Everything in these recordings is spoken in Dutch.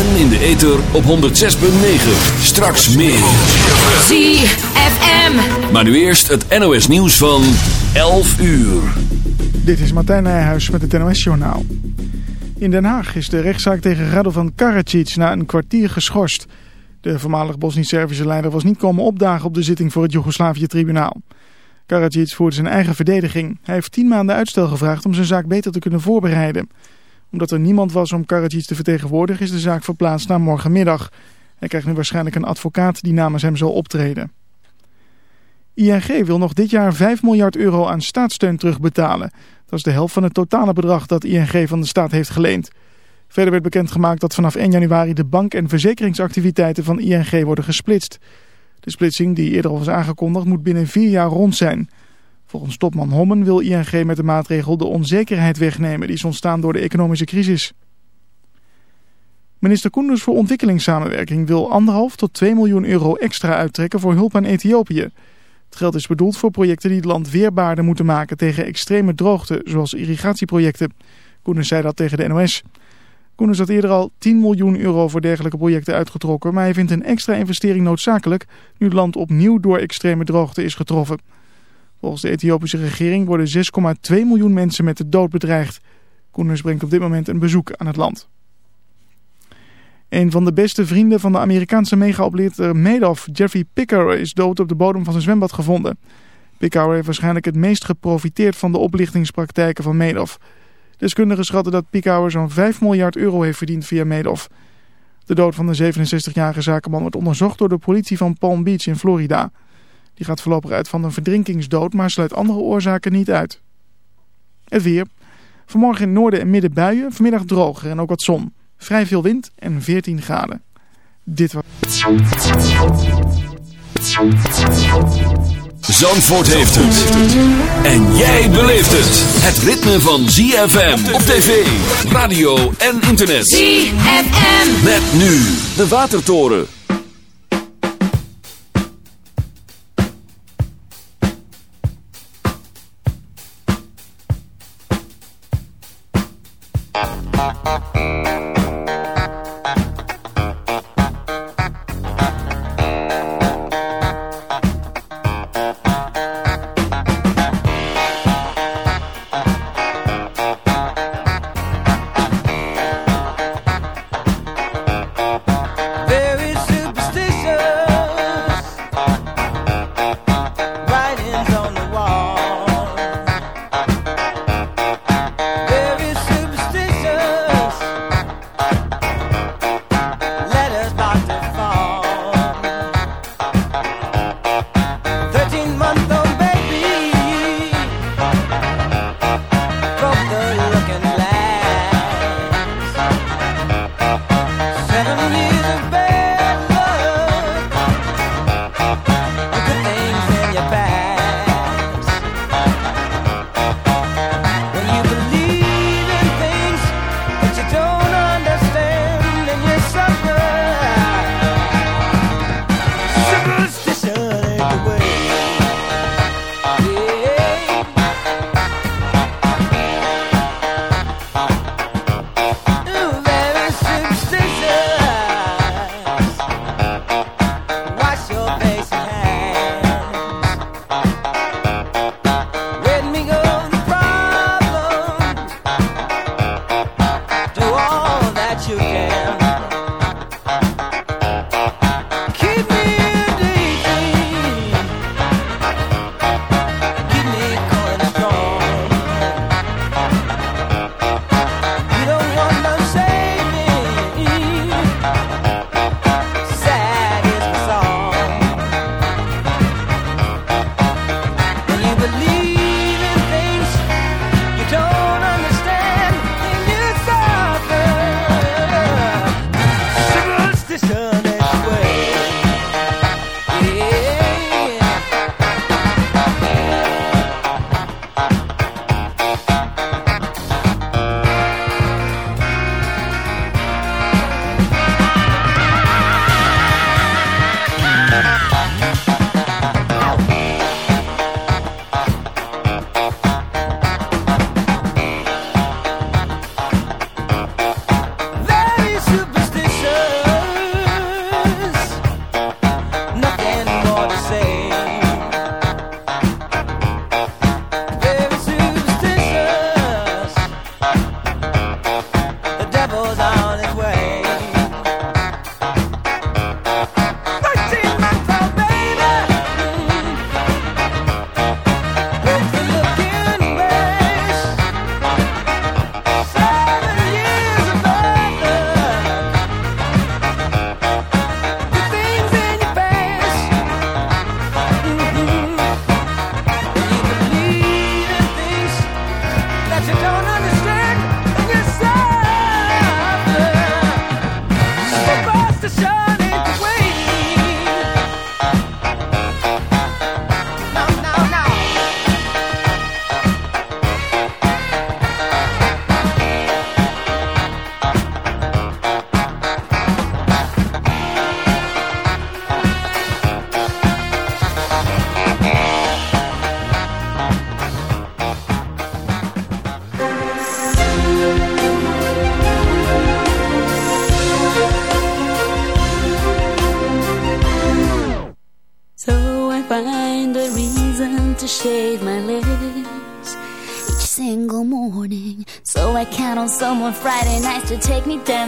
En in de ether op 106.9. Straks meer. ZFM. Maar nu eerst het NOS nieuws van 11 uur. Dit is Martijn Nijhuis met het NOS-journaal. In Den Haag is de rechtszaak tegen Radovan Karadzic na een kwartier geschorst. De voormalig Bosnisch-Servische leider was niet komen opdagen op de zitting voor het Joegoslavië-tribunaal. Karadzic voerde zijn eigen verdediging. Hij heeft tien maanden uitstel gevraagd om zijn zaak beter te kunnen voorbereiden. Omdat er niemand was om Karadzic te vertegenwoordigen is de zaak verplaatst naar morgenmiddag. Hij krijgt nu waarschijnlijk een advocaat die namens hem zal optreden. ING wil nog dit jaar 5 miljard euro aan staatssteun terugbetalen. Dat is de helft van het totale bedrag dat ING van de staat heeft geleend. Verder werd bekendgemaakt dat vanaf 1 januari de bank- en verzekeringsactiviteiten van ING worden gesplitst. De splitsing, die eerder al was aangekondigd, moet binnen vier jaar rond zijn. Volgens topman Hommen wil ING met de maatregel de onzekerheid wegnemen die is ontstaan door de economische crisis. Minister Koenders voor ontwikkelingssamenwerking wil anderhalf tot 2 miljoen euro extra uittrekken voor hulp aan Ethiopië. Het geld is bedoeld voor projecten die het land weerbaarder moeten maken tegen extreme droogte, zoals irrigatieprojecten. Koenders zei dat tegen de NOS. Koenders had eerder al 10 miljoen euro voor dergelijke projecten uitgetrokken, maar hij vindt een extra investering noodzakelijk nu het land opnieuw door extreme droogte is getroffen. Volgens de Ethiopische regering worden 6,2 miljoen mensen met de dood bedreigd. Koenders brengt op dit moment een bezoek aan het land. Een van de beste vrienden van de Amerikaanse mega-oplichter Madoff, Jeffrey Pickauer, is dood op de bodem van zijn zwembad gevonden. Pickauer heeft waarschijnlijk het meest geprofiteerd van de oplichtingspraktijken van Madoff. Deskundigen schatten dat Pickauer zo'n 5 miljard euro heeft verdiend via Madoff. De dood van de 67-jarige zakenman wordt onderzocht door de politie van Palm Beach in Florida. Die gaat voorlopig uit van een verdrinkingsdood, maar sluit andere oorzaken niet uit. Het weer. Vanmorgen in noorden en midden buien, vanmiddag droger en ook wat zon. Vrij veel wind en 14 graden. Dit was... Zandvoort heeft het. En jij beleeft het. Het ritme van ZFM op tv, radio en internet. ZFM. Met nu de Watertoren.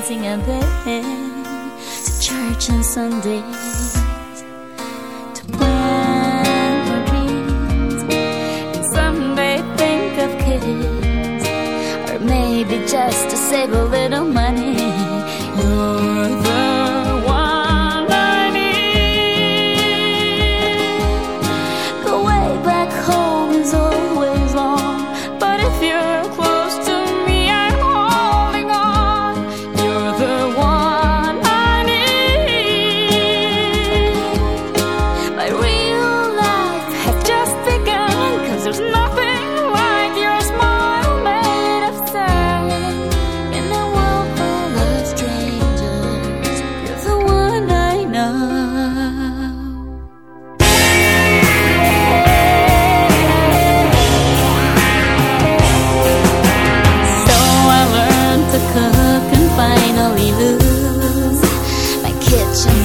dancing to church on Sunday.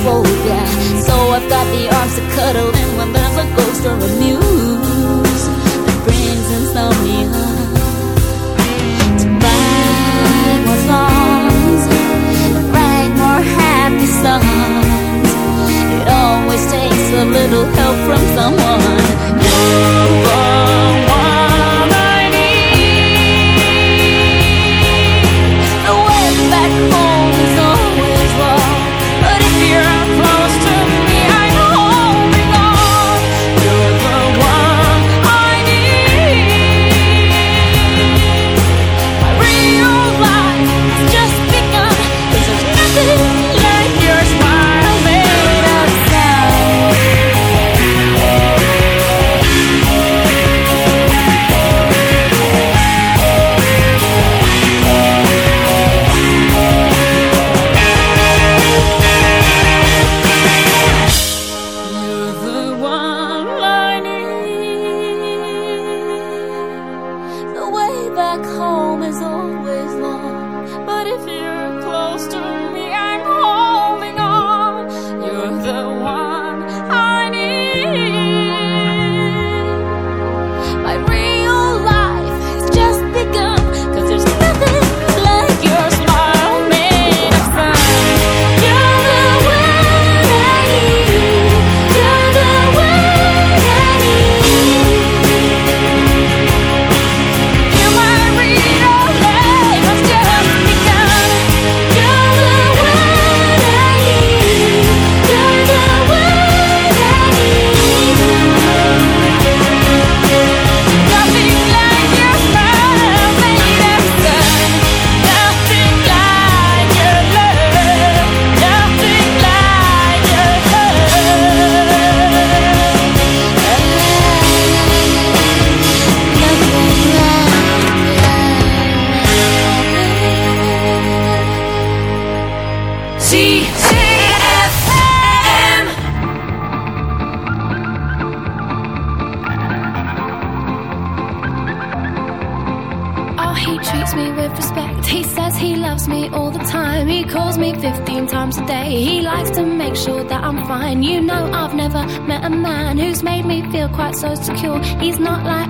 cold, yeah. So I've got the arms to cuddle in when there's a ghost or a muse that brings insomnia. To write more songs, write more happy songs. It always takes a little help from someone. molecule. He's not like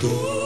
todo.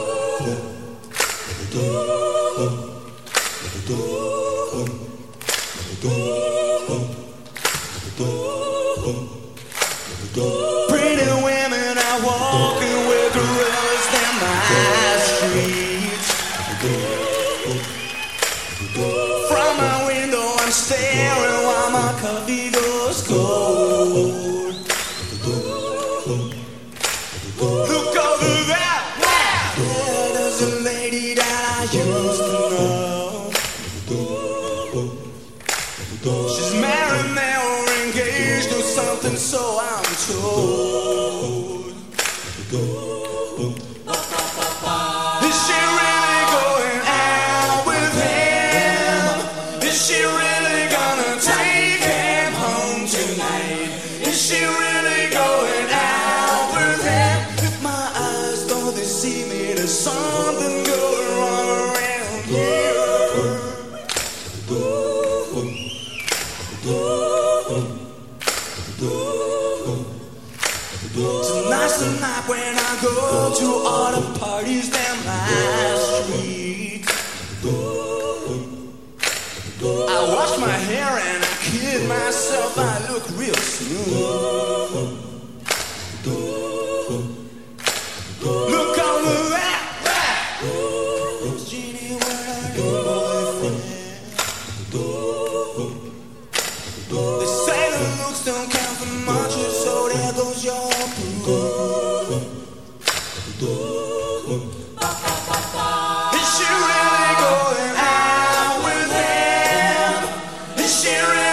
spirit.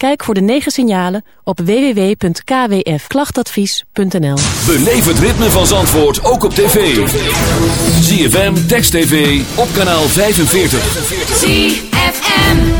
Kijk voor de negen signalen op www.kwfklachtadvies.nl Beleef het ritme van Zandvoort ook op tv. ZFM, Text TV, op kanaal 45. ZFM.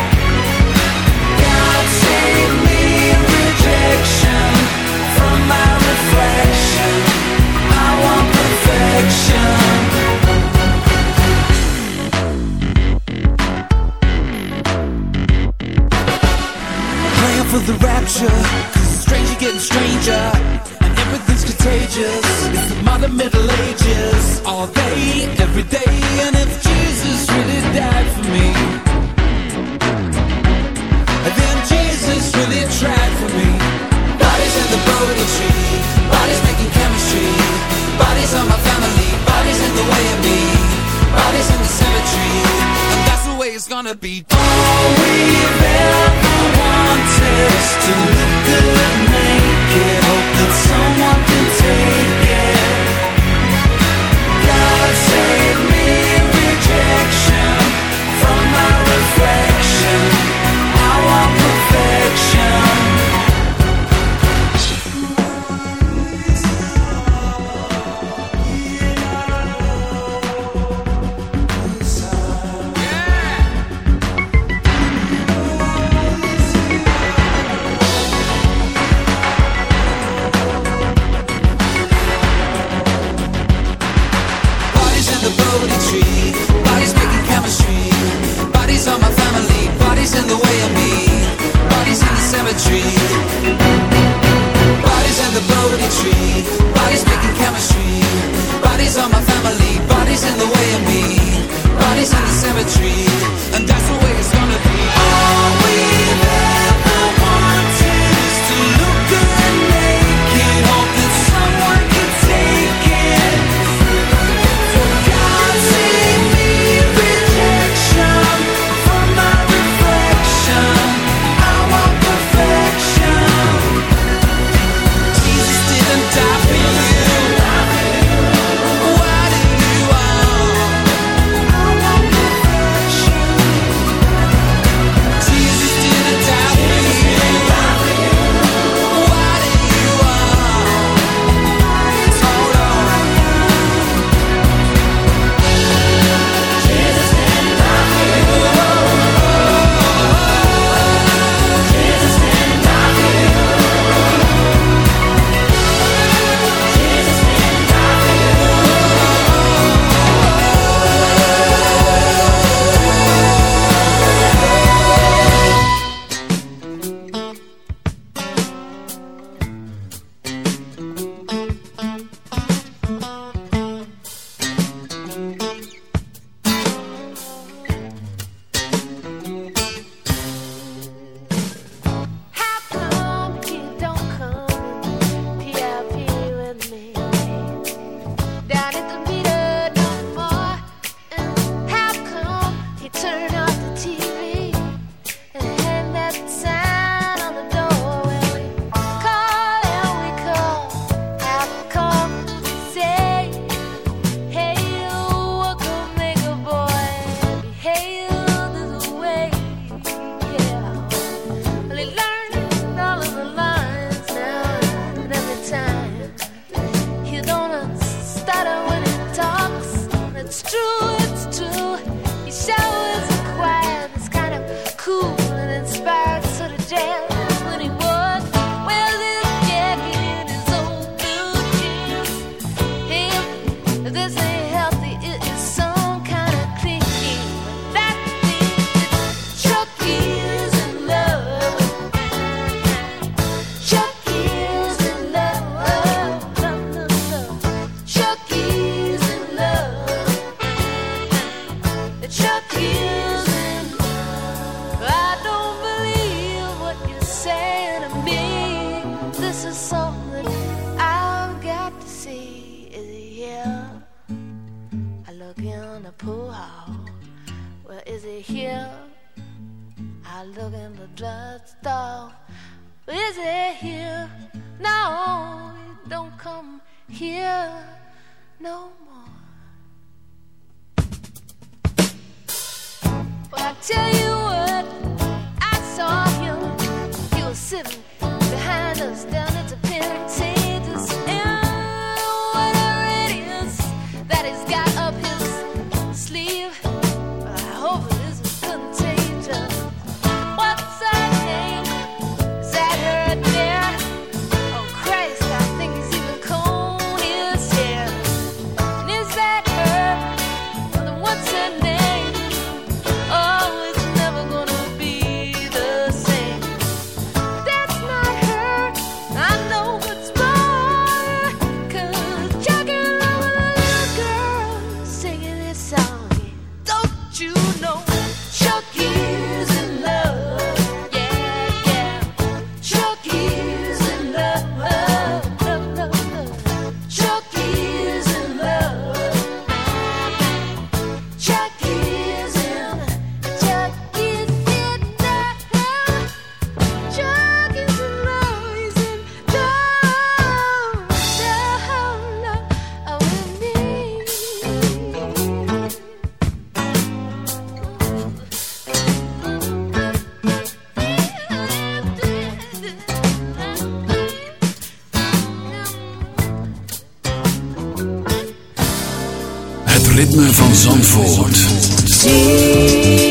Van Zandvoort.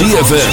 ZFM. Via de kabel